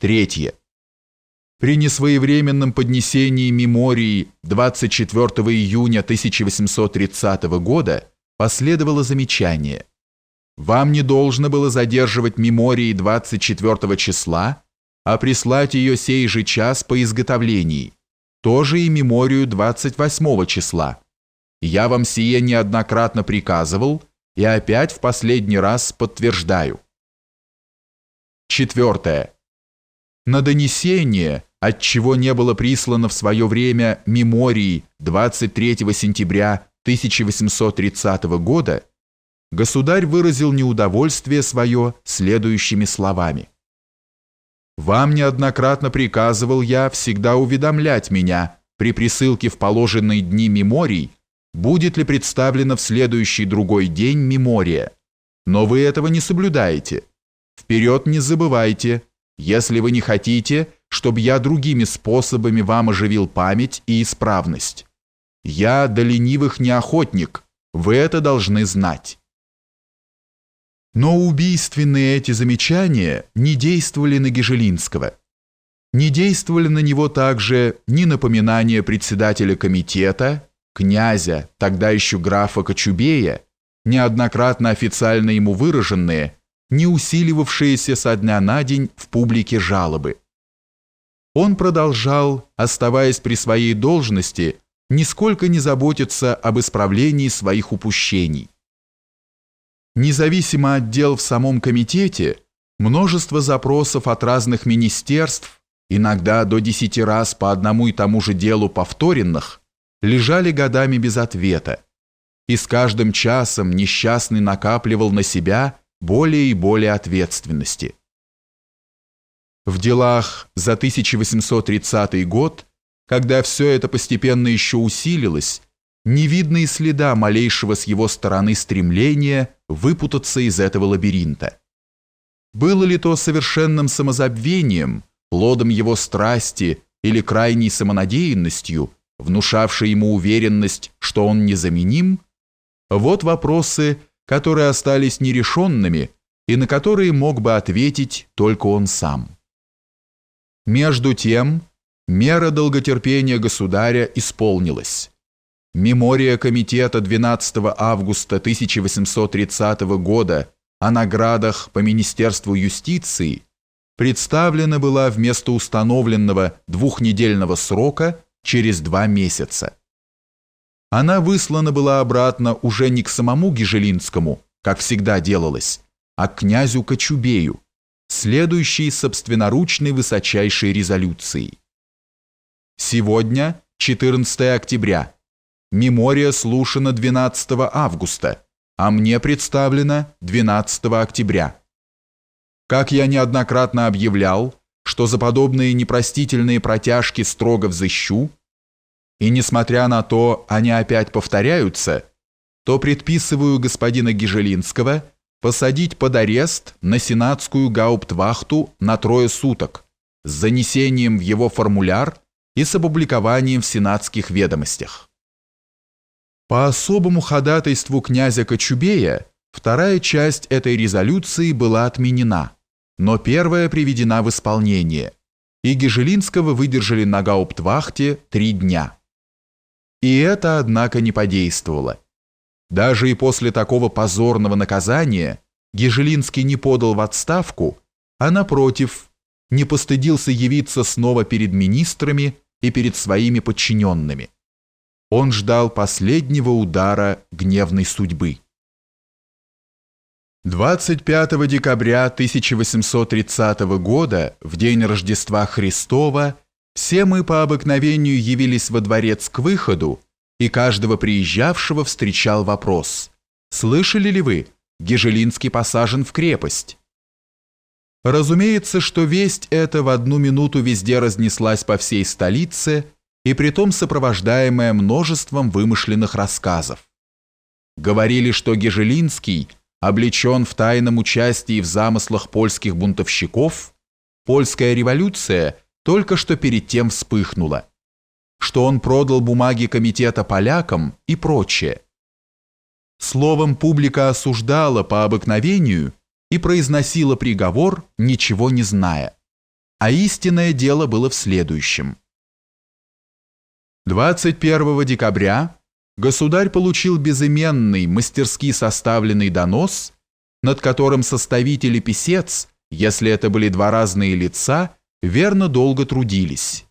Третье. При несвоевременном поднесении мемории 24 июня 1830 года последовало замечание. Вам не должно было задерживать мемории 24 числа, а прислать ее сей же час по изготовлении, тоже и меморию 28 числа. Я вам сие неоднократно приказывал и опять в последний раз подтверждаю. Четвертое. На донесение, от чего не было прислано в свое время мемории 23 сентября 1830 года, государь выразил неудовольствие свое следующими словами. «Вам неоднократно приказывал я всегда уведомлять меня при присылке в положенные дни меморий, будет ли представлена в следующий другой день мемория. Но вы этого не соблюдаете. Вперед не забывайте, если вы не хотите, чтобы я другими способами вам оживил память и исправность. Я до ленивых не охотник, вы это должны знать. Но убийственные эти замечания не действовали на Гежелинского. Не действовали на него также ни напоминания председателя комитета, князя, тогда еще графа Кочубея, неоднократно официально ему выраженные, не усиливавшиеся со дня на день в публике жалобы. Он продолжал, оставаясь при своей должности, нисколько не заботиться об исправлении своих упущений. Независимо от дел в самом комитете, множество запросов от разных министерств, иногда до десяти раз по одному и тому же делу повторенных, лежали годами без ответа, и с каждым часом несчастный накапливал на себя более и более ответственности. В делах за 1830 год, когда все это постепенно еще усилилось, не видно и следа малейшего с его стороны стремления выпутаться из этого лабиринта. Было ли то совершенным самозабвением, плодом его страсти или крайней самонадеянностью, внушавшей ему уверенность, что он незаменим, вот вопросы, которые остались нерешенными и на которые мог бы ответить только он сам. Между тем, мера долготерпения государя исполнилась. Мемория комитета 12 августа 1830 года о наградах по Министерству юстиции представлена была вместо установленного двухнедельного срока через два месяца. Она выслана была обратно уже не к самому Гижелинскому, как всегда делалось, а к князю Кочубею, следующей собственноручной высочайшей резолюцией. Сегодня, 14 октября, мемория слушана 12 августа, а мне представлена 12 октября. Как я неоднократно объявлял, что за подобные непростительные протяжки строго взыщу, и несмотря на то, они опять повторяются, то предписываю господина Гижелинского посадить под арест на сенатскую гауптвахту на трое суток с занесением в его формуляр и с опубликованием в сенатских ведомостях. По особому ходатайству князя Кочубея вторая часть этой резолюции была отменена, но первая приведена в исполнение, и Гижелинского выдержали на гауптвахте три дня. И это, однако, не подействовало. Даже и после такого позорного наказания Гежелинский не подал в отставку, а, напротив, не постыдился явиться снова перед министрами и перед своими подчиненными. Он ждал последнего удара гневной судьбы. 25 декабря 1830 года, в день Рождества Христова, все мы по обыкновению явились во дворец к выходу, и каждого приезжавшего встречал вопрос «Слышали ли вы, Гежелинский посажен в крепость?» Разумеется, что весть эта в одну минуту везде разнеслась по всей столице и притом сопровождаемая множеством вымышленных рассказов. Говорили, что Гежелинский облечен в тайном участии в замыслах польских бунтовщиков, польская революция – только что перед тем вспыхнуло, что он продал бумаги комитета полякам и прочее. Словом, публика осуждала по обыкновению и произносила приговор, ничего не зная. А истинное дело было в следующем. 21 декабря государь получил безыменный, мастерски составленный донос, над которым составитель и писец, если это были два разные лица, верно долго трудились